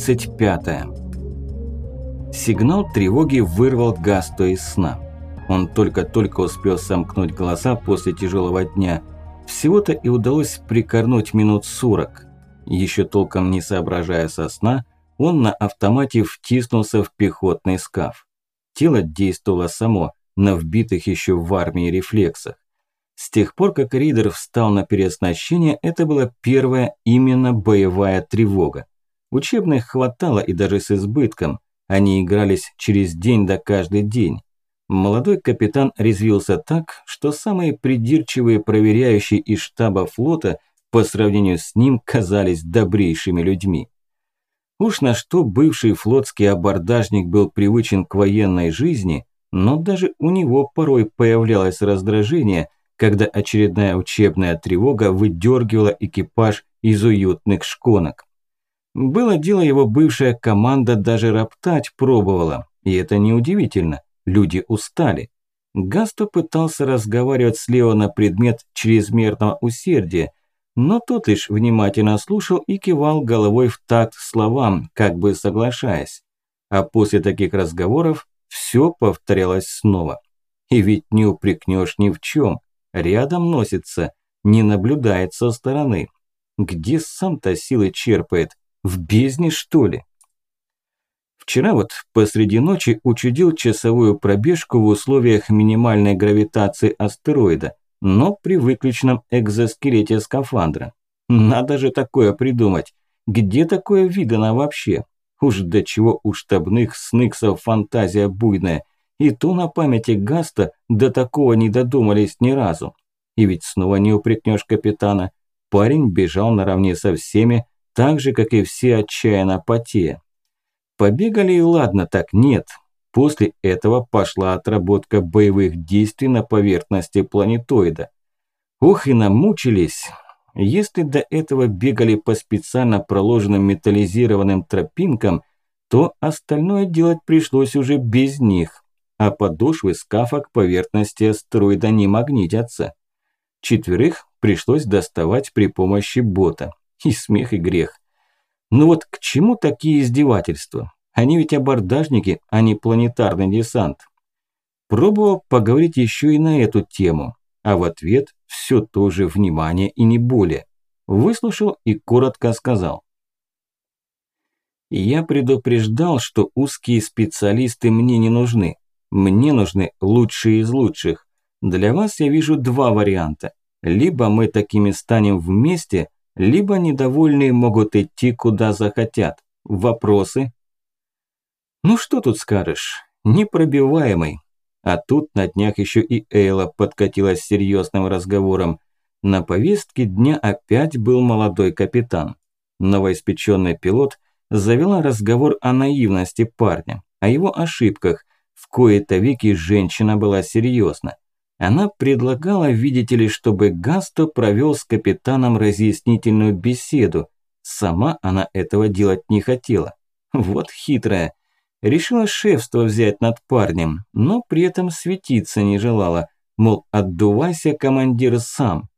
Глава 35 Сигнал тревоги вырвал Гасто из сна. Он только-только успел сомкнуть глаза после тяжелого дня. Всего-то и удалось прикорнуть минут сорок. Еще толком не соображая со сна, он на автомате втиснулся в пехотный скаф. Тело действовало само, на вбитых еще в армии рефлексах. С тех пор, как Ридер встал на переоснащение, это была первая именно боевая тревога. Учебных хватало и даже с избытком. Они игрались через день до каждый день. Молодой капитан резвился так, что самые придирчивые проверяющие из штаба флота по сравнению с ним казались добрейшими людьми. Уж на что бывший флотский абордажник был привычен к военной жизни, но даже у него порой появлялось раздражение – когда очередная учебная тревога выдергивала экипаж из уютных шконок. Было дело, его бывшая команда даже роптать пробовала, и это неудивительно, люди устали. Гасто пытался разговаривать слева на предмет чрезмерного усердия, но тот лишь внимательно слушал и кивал головой в такт словам, как бы соглашаясь. А после таких разговоров все повторялось снова. И ведь не упрекнешь ни в чем. Рядом носится, не наблюдает со стороны. Где сам-то силы черпает? В бездне, что ли? Вчера вот посреди ночи учудил часовую пробежку в условиях минимальной гравитации астероида, но при выключенном экзоскелете скафандра. Надо же такое придумать. Где такое видано вообще? Уж до чего у штабных сныксов фантазия буйная. И то на памяти Гаста до такого не додумались ни разу. И ведь снова не упрекнешь капитана. Парень бежал наравне со всеми, так же, как и все отчаянно потея. Побегали и ладно, так нет. После этого пошла отработка боевых действий на поверхности планетоида. Ух и намучились. Если до этого бегали по специально проложенным металлизированным тропинкам, то остальное делать пришлось уже без них а подошвы скафа к поверхности астероида не магнитятся. Четверых пришлось доставать при помощи бота. И смех, и грех. Ну вот к чему такие издевательства? Они ведь абордажники, а не планетарный десант. Пробовал поговорить еще и на эту тему, а в ответ все то же внимание и не более. Выслушал и коротко сказал. Я предупреждал, что узкие специалисты мне не нужны. Мне нужны лучшие из лучших. Для вас я вижу два варианта. Либо мы такими станем вместе, либо недовольные могут идти куда захотят. Вопросы? Ну что тут скажешь? Непробиваемый. А тут на днях еще и Эйла подкатилась с серьезным разговором. На повестке дня опять был молодой капитан. Новоиспеченный пилот завела разговор о наивности парня, о его ошибках, в кои-то веки женщина была серьезна. Она предлагала, видите ли, чтобы Гасто провел с капитаном разъяснительную беседу. Сама она этого делать не хотела. Вот хитрая. Решила шефство взять над парнем, но при этом светиться не желала. Мол, отдувайся, командир, сам.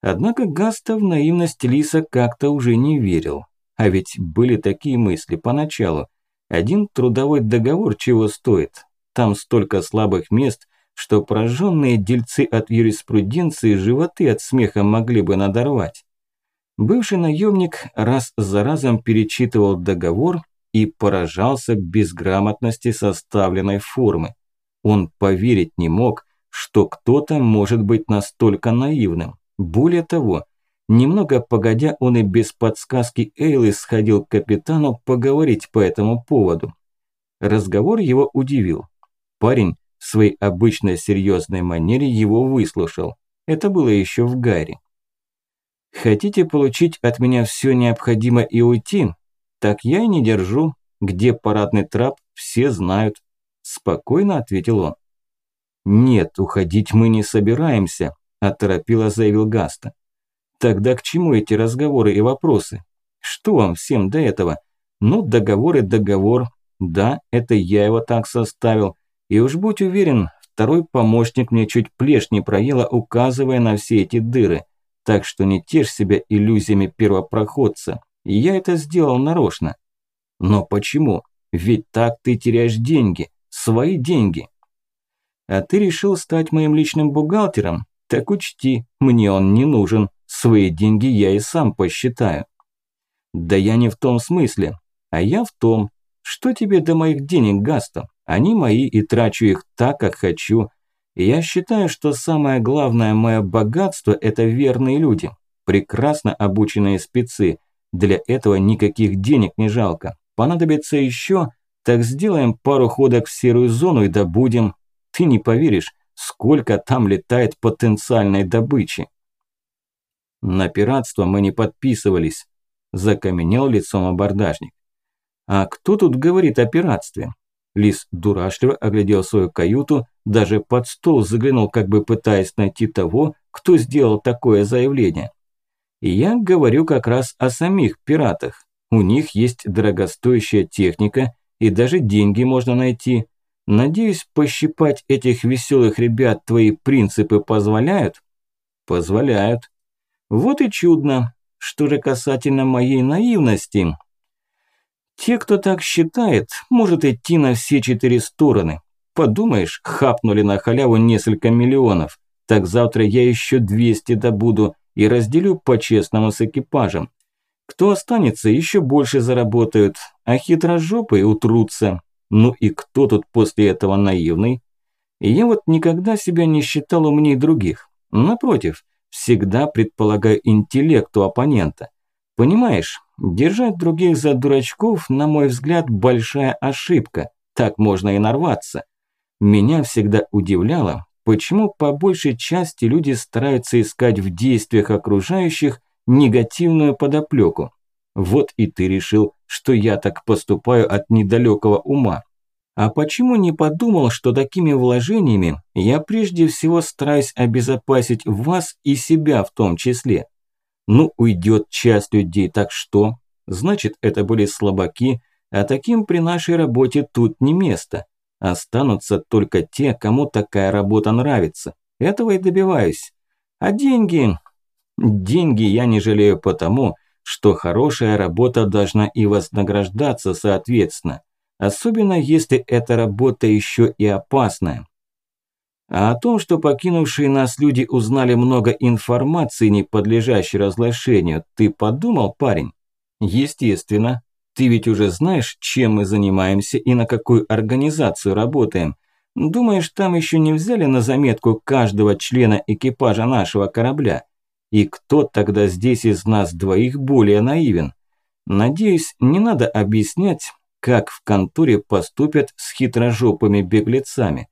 Однако Гаста в наивность Лиса как-то уже не верил. А ведь были такие мысли поначалу. Один трудовой договор чего стоит? Там столько слабых мест, что пораженные дельцы от юриспруденции животы от смеха могли бы надорвать. Бывший наемник раз за разом перечитывал договор и поражался безграмотности составленной формы. Он поверить не мог, что кто-то может быть настолько наивным. Более того, Немного погодя, он и без подсказки Эйлы сходил к капитану поговорить по этому поводу. Разговор его удивил. Парень в своей обычной серьезной манере его выслушал. Это было еще в Гарри. «Хотите получить от меня все необходимое и уйти? Так я и не держу. Где парадный трап, все знают». Спокойно ответил он. «Нет, уходить мы не собираемся», – оторопило заявил Гаста. Тогда к чему эти разговоры и вопросы? Что вам всем до этого? Ну, договор и договор. Да, это я его так составил. И уж будь уверен, второй помощник мне чуть плешь не проела, указывая на все эти дыры. Так что не тешь себя иллюзиями первопроходца. Я это сделал нарочно. Но почему? Ведь так ты теряешь деньги, свои деньги. А ты решил стать моим личным бухгалтером? Так учти, мне он не нужен. Свои деньги я и сам посчитаю. Да я не в том смысле, а я в том, что тебе до моих денег, Гаста. Они мои и трачу их так, как хочу. Я считаю, что самое главное мое богатство – это верные люди, прекрасно обученные спецы. Для этого никаких денег не жалко. Понадобится еще, так сделаем пару ходок в серую зону и добудем. Ты не поверишь, сколько там летает потенциальной добычи. На пиратство мы не подписывались, закаменел лицом абордажник. А кто тут говорит о пиратстве? Лис дурашливо оглядел свою каюту, даже под стол заглянул, как бы пытаясь найти того, кто сделал такое заявление. Я говорю как раз о самих пиратах. У них есть дорогостоящая техника, и даже деньги можно найти. Надеюсь, пощипать этих веселых ребят твои принципы позволяют? Позволяют. Вот и чудно. Что же касательно моей наивности? Те, кто так считает, может идти на все четыре стороны. Подумаешь, хапнули на халяву несколько миллионов. Так завтра я еще 200 добуду и разделю по-честному с экипажем. Кто останется, еще больше заработают, а хитрожопые утрутся. Ну и кто тут после этого наивный? Я вот никогда себя не считал умнее других. Напротив, всегда предполагаю интеллект у оппонента. Понимаешь, держать других за дурачков, на мой взгляд, большая ошибка. Так можно и нарваться. Меня всегда удивляло, почему по большей части люди стараются искать в действиях окружающих негативную подоплеку. Вот и ты решил, что я так поступаю от недалекого ума. А почему не подумал, что такими вложениями я прежде всего стараюсь обезопасить вас и себя в том числе? Ну, уйдет часть людей, так что? Значит, это были слабаки, а таким при нашей работе тут не место. Останутся только те, кому такая работа нравится. Этого и добиваюсь. А деньги... Деньги я не жалею потому, что хорошая работа должна и вознаграждаться соответственно. Особенно если эта работа еще и опасная. А о том, что покинувшие нас люди узнали много информации, не подлежащей разглашению, ты подумал, парень? Естественно. Ты ведь уже знаешь, чем мы занимаемся и на какую организацию работаем. Думаешь, там еще не взяли на заметку каждого члена экипажа нашего корабля? И кто тогда здесь из нас двоих более наивен? Надеюсь, не надо объяснять, как в конторе поступят с хитрожопыми беглецами.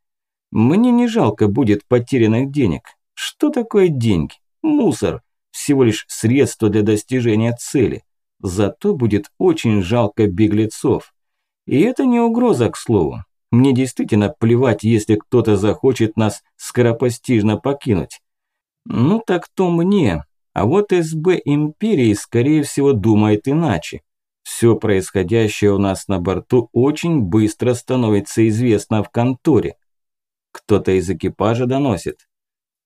Мне не жалко будет потерянных денег. Что такое деньги? Мусор. Всего лишь средство для достижения цели. Зато будет очень жалко беглецов. И это не угроза, к слову. Мне действительно плевать, если кто-то захочет нас скоропостижно покинуть. Ну так то мне. А вот СБ Империи, скорее всего, думает иначе. Все происходящее у нас на борту очень быстро становится известно в конторе. Кто-то из экипажа доносит.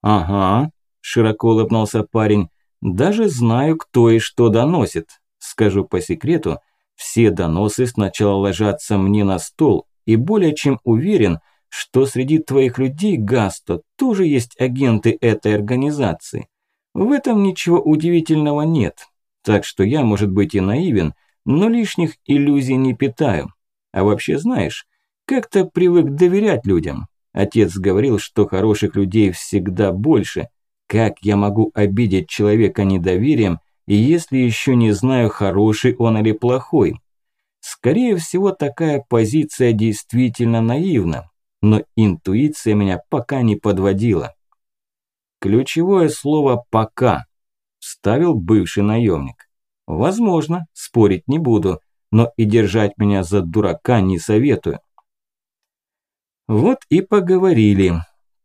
«Ага», – широко улыбнулся парень, – «даже знаю, кто и что доносит. Скажу по секрету, все доносы сначала ложатся мне на стол, и более чем уверен, что среди твоих людей, Гасто, тоже есть агенты этой организации. В этом ничего удивительного нет. Так что я, может быть, и наивен, но лишних иллюзий не питаю. А вообще, знаешь, как-то привык доверять людям. Отец говорил, что хороших людей всегда больше. Как я могу обидеть человека недоверием, если еще не знаю, хороший он или плохой. Скорее всего, такая позиция действительно наивна, но интуиция меня пока не подводила. Ключевое слово «пока», вставил бывший наемник. Возможно, спорить не буду, но и держать меня за дурака не советую. Вот и поговорили.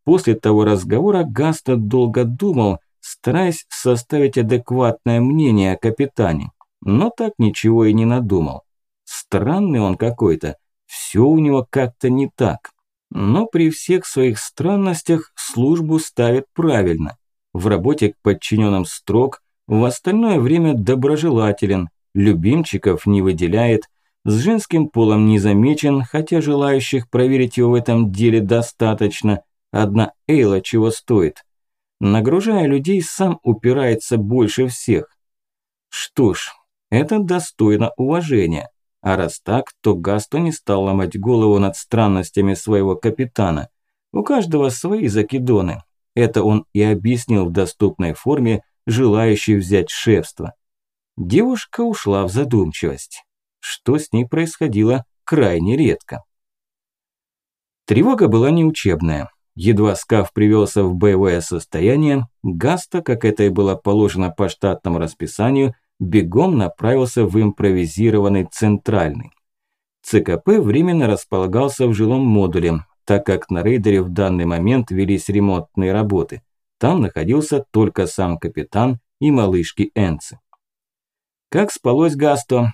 После того разговора Гаста долго думал, стараясь составить адекватное мнение о капитане, но так ничего и не надумал. Странный он какой-то, все у него как-то не так. Но при всех своих странностях службу ставит правильно. В работе к подчиненным строг, в остальное время доброжелателен, любимчиков не выделяет, с женским полом не замечен, хотя желающих проверить его в этом деле достаточно. Одна Эйла чего стоит. Нагружая людей, сам упирается больше всех. Что ж, это достойно уважения. А раз так, то Гасто не стал ломать голову над странностями своего капитана. У каждого свои закидоны. Это он и объяснил в доступной форме, желающий взять шефство. Девушка ушла в задумчивость. Что с ней происходило крайне редко. Тревога была неучебная. Едва Скаф привелся в боевое состояние, Гаста, как это и было положено по штатному расписанию, бегом направился в импровизированный центральный. ЦКП временно располагался в жилом модуле, так как на рейдере в данный момент велись ремонтные работы. Там находился только сам капитан и малышки Энцы. Как спалось Гасто?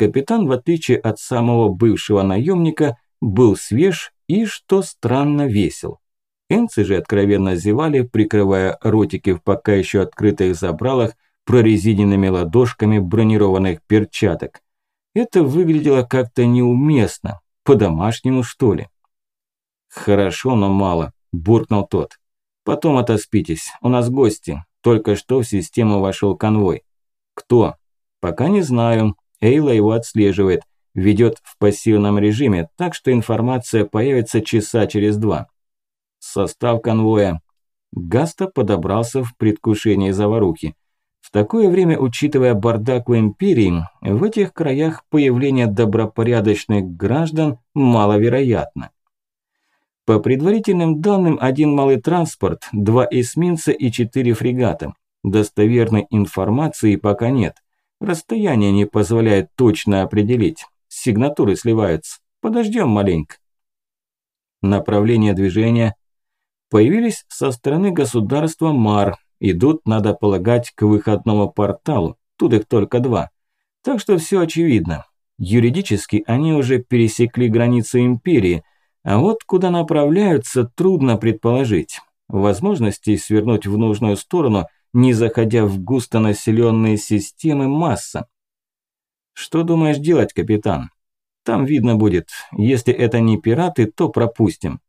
Капитан, в отличие от самого бывшего наемника, был свеж и, что странно, весел. Энцы же откровенно зевали, прикрывая ротики в пока еще открытых забралах прорезиненными ладошками бронированных перчаток. Это выглядело как-то неуместно, по-домашнему что ли. «Хорошо, но мало», – буркнул тот. «Потом отоспитесь, у нас гости. Только что в систему вошел конвой». «Кто?» «Пока не знаю. Эйла его отслеживает. Ведет в пассивном режиме, так что информация появится часа через два. Состав конвоя. Гаста подобрался в предвкушении заварухи. В такое время, учитывая бардак в империи, в этих краях появление добропорядочных граждан маловероятно. По предварительным данным, один малый транспорт, два эсминца и четыре фрегата. Достоверной информации пока нет. Расстояние не позволяет точно определить. Сигнатуры сливаются. Подождем маленько. Направление движения появились со стороны государства Мар, идут, надо полагать, к выходному порталу, тут их только два. Так что все очевидно. Юридически они уже пересекли границы империи, а вот куда направляются, трудно предположить. Возможностей свернуть в нужную сторону, не заходя в густонаселенные системы, масса. Что думаешь делать, капитан? Там видно будет. Если это не пираты, то пропустим.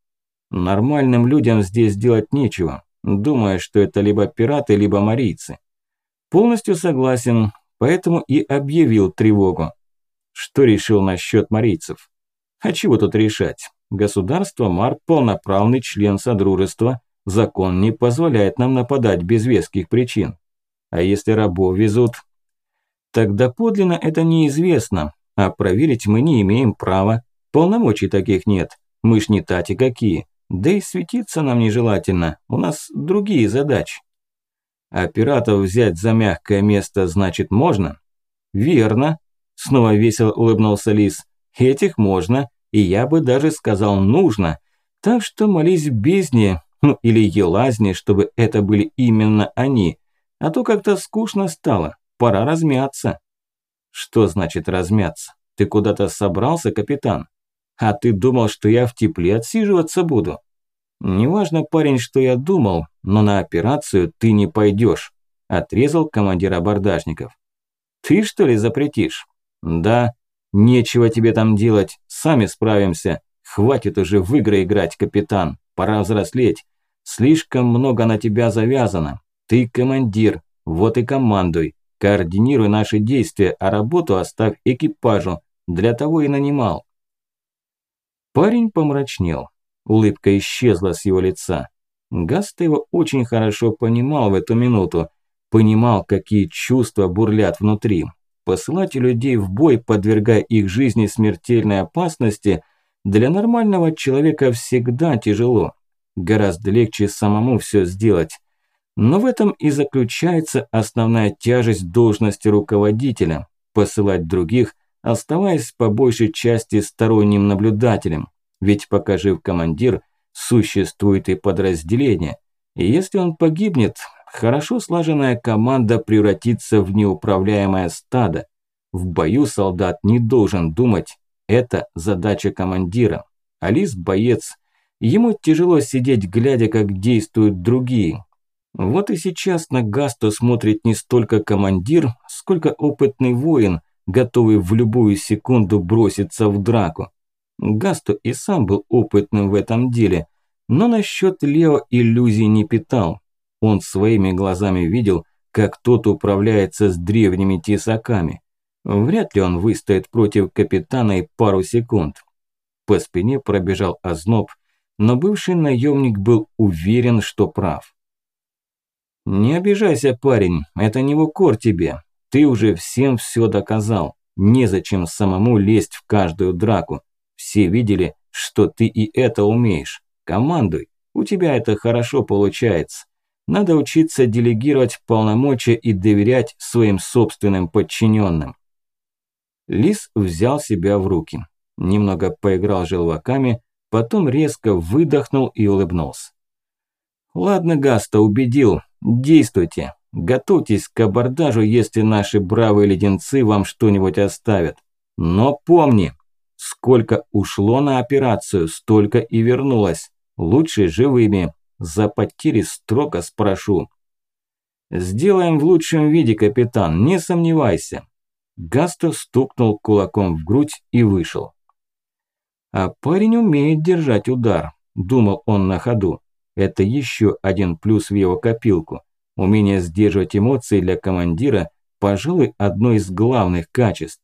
Нормальным людям здесь делать нечего, думая, что это либо пираты, либо марийцы. Полностью согласен, поэтому и объявил тревогу. Что решил насчет марийцев? А чего тут решать? Государство Мар – полноправный член Содружества. Закон не позволяет нам нападать без веских причин. А если рабов везут? Тогда подлинно это неизвестно, а проверить мы не имеем права. Полномочий таких нет. Мы ж не тати какие. Да и светиться нам нежелательно, у нас другие задачи. А пиратов взять за мягкое место значит можно? Верно, снова весело улыбнулся Лис. Этих можно, и я бы даже сказал нужно. Так что молись бездне, ну или елазне, чтобы это были именно они. А то как-то скучно стало, пора размяться. Что значит размяться? Ты куда-то собрался, капитан? А ты думал, что я в тепле отсиживаться буду? Неважно, парень, что я думал, но на операцию ты не пойдешь, отрезал командир абордажников. Ты что ли запретишь? Да, нечего тебе там делать, сами справимся. Хватит уже в игры играть, капитан, пора взрослеть. Слишком много на тебя завязано. Ты командир, вот и командуй. Координируй наши действия, а работу оставь экипажу. Для того и нанимал. Парень помрачнел. Улыбка исчезла с его лица. Гаста его очень хорошо понимал в эту минуту. Понимал, какие чувства бурлят внутри. Посылать людей в бой, подвергая их жизни смертельной опасности, для нормального человека всегда тяжело. Гораздо легче самому все сделать. Но в этом и заключается основная тяжесть должности руководителя – посылать других, оставаясь по большей части сторонним наблюдателем. Ведь пока жив командир, существует и подразделение. И если он погибнет, хорошо слаженная команда превратится в неуправляемое стадо. В бою солдат не должен думать, это задача командира. Алис – боец. Ему тяжело сидеть, глядя, как действуют другие. Вот и сейчас на Гасту смотрит не столько командир, сколько опытный воин, готовый в любую секунду броситься в драку. Гасто и сам был опытным в этом деле, но насчет Лео иллюзий не питал. Он своими глазами видел, как тот управляется с древними тесаками. Вряд ли он выстоит против капитана и пару секунд. По спине пробежал озноб, но бывший наемник был уверен, что прав. «Не обижайся, парень, это не в укор тебе. Ты уже всем все доказал. Незачем самому лезть в каждую драку. Все видели, что ты и это умеешь. Командуй, у тебя это хорошо получается. Надо учиться делегировать полномочия и доверять своим собственным подчиненным. Лис взял себя в руки. Немного поиграл желваками, потом резко выдохнул и улыбнулся. «Ладно, Гаста, убедил. Действуйте. Готовьтесь к абордажу, если наши бравые леденцы вам что-нибудь оставят. Но помни, сколько ушло на операцию, столько и вернулось. Лучше живыми. За потери строго спрошу. Сделаем в лучшем виде, капитан, не сомневайся. Гаста стукнул кулаком в грудь и вышел. А парень умеет держать удар, думал он на ходу. Это еще один плюс в его копилку. Умение сдерживать эмоции для командира, пожалуй, одно из главных качеств.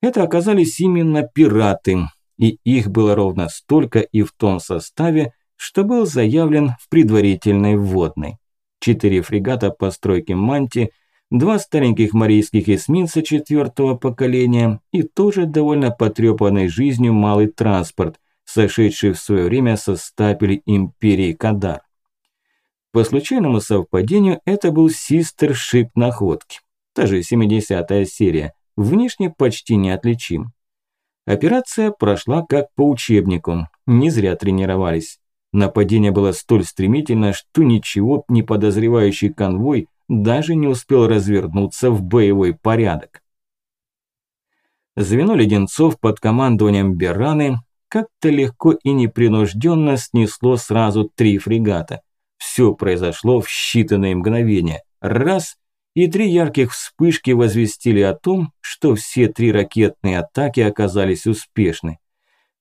Это оказались именно пираты, и их было ровно столько и в том составе, что был заявлен в предварительной вводной. Четыре фрегата постройки «Манти», два стареньких марийских эсминца четвертого поколения и тоже довольно потрепанный жизнью малый транспорт, сошедший в свое время со стапелей империи Кадар. По случайному совпадению это был систер-шип находки, та же 70-я серия, внешне почти неотличим. Операция прошла как по учебнику, не зря тренировались. Нападение было столь стремительно, что ничего не подозревающий конвой даже не успел развернуться в боевой порядок. Звено леденцов под командованием Бераны как-то легко и непринужденно снесло сразу три фрегата. Все произошло в считанные мгновения. Раз – и три ярких вспышки возвестили о том, что все три ракетные атаки оказались успешны.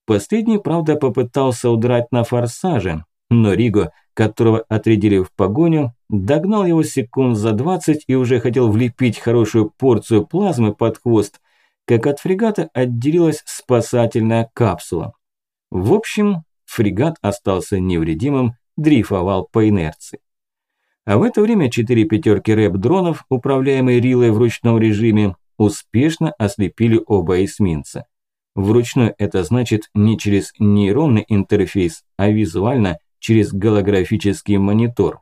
Последний, правда, попытался удрать на форсаже, но Риго, которого отрядили в погоню, догнал его секунд за 20 и уже хотел влепить хорошую порцию плазмы под хвост, как от фрегата отделилась спасательная капсула. В общем, фрегат остался невредимым, дрейфовал по инерции. А в это время четыре пятерки рэп-дронов, управляемые Рилой в ручном режиме, успешно ослепили оба эсминца. Вручную это значит не через нейронный интерфейс, а визуально через голографический монитор.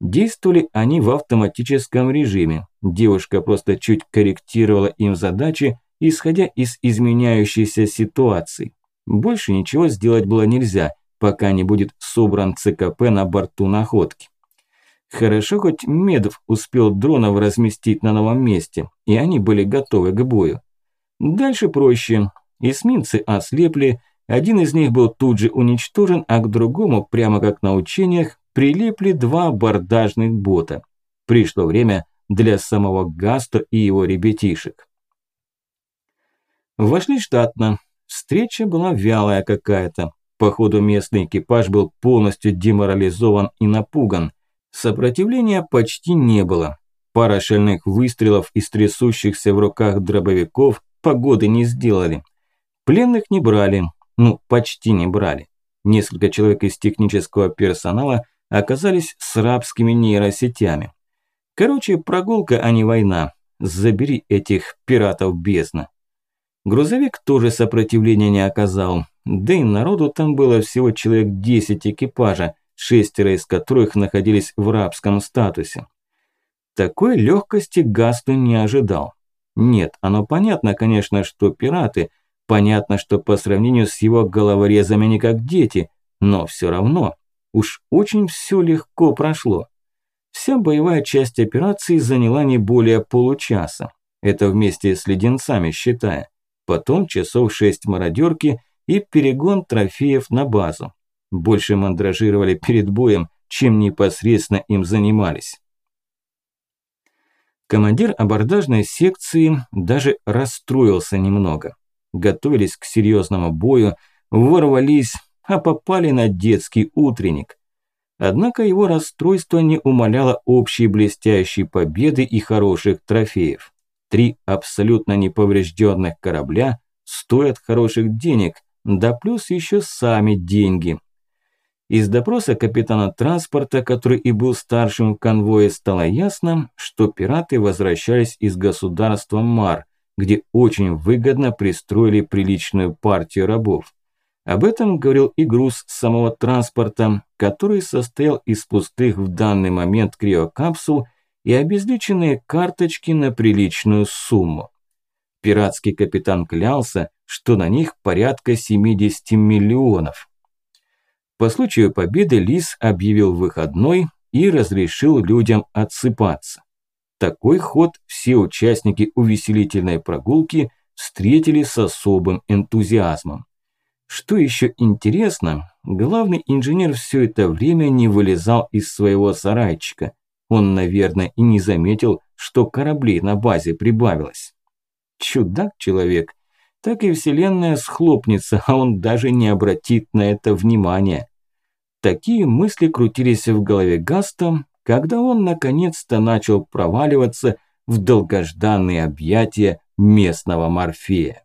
Действовали они в автоматическом режиме. Девушка просто чуть корректировала им задачи, исходя из изменяющейся ситуации. Больше ничего сделать было нельзя, пока не будет собран ЦКП на борту находки. Хорошо, хоть Медов успел дронов разместить на новом месте, и они были готовы к бою. Дальше проще. Эсминцы ослепли, один из них был тут же уничтожен, а к другому, прямо как на учениях, прилипли два абордажных бота. Пришло время для самого Гаста и его ребятишек. Вошли штатно. Встреча была вялая какая-то. Походу местный экипаж был полностью деморализован и напуган. Сопротивления почти не было. Пара шальных выстрелов из трясущихся в руках дробовиков погоды не сделали. Пленных не брали, ну, почти не брали. Несколько человек из технического персонала оказались с рабскими нейросетями. Короче, прогулка, а не война. Забери этих пиратов бездна. Грузовик тоже сопротивления не оказал. Да и народу там было всего человек 10 экипажа, шестеро из которых находились в рабском статусе. Такой легкости Гасту не ожидал. Нет, оно понятно, конечно, что пираты – Понятно, что по сравнению с его головорезами не как дети, но все равно уж очень все легко прошло. Вся боевая часть операции заняла не более получаса. Это вместе с леденцами считая. Потом часов шесть мародерки и перегон трофеев на базу. Больше мандражировали перед боем, чем непосредственно им занимались. Командир абордажной секции даже расстроился немного. Готовились к серьезному бою, ворвались, а попали на детский утренник. Однако его расстройство не умаляло общей блестящей победы и хороших трофеев. Три абсолютно неповрежденных корабля стоят хороших денег, да плюс еще сами деньги. Из допроса капитана транспорта, который и был старшим в конвое, стало ясно, что пираты возвращались из государства Мар, где очень выгодно пристроили приличную партию рабов. Об этом говорил и груз самого транспорта, который состоял из пустых в данный момент криокапсул и обезличенные карточки на приличную сумму. Пиратский капитан клялся, что на них порядка 70 миллионов. По случаю победы Лис объявил выходной и разрешил людям отсыпаться. Такой ход все участники увеселительной прогулки встретили с особым энтузиазмом. Что еще интересно, главный инженер все это время не вылезал из своего сарайчика. Он, наверное, и не заметил, что кораблей на базе прибавилось. Чудак-человек. Так и вселенная схлопнется, а он даже не обратит на это внимания. Такие мысли крутились в голове Гаста, когда он наконец-то начал проваливаться в долгожданные объятия местного Морфея.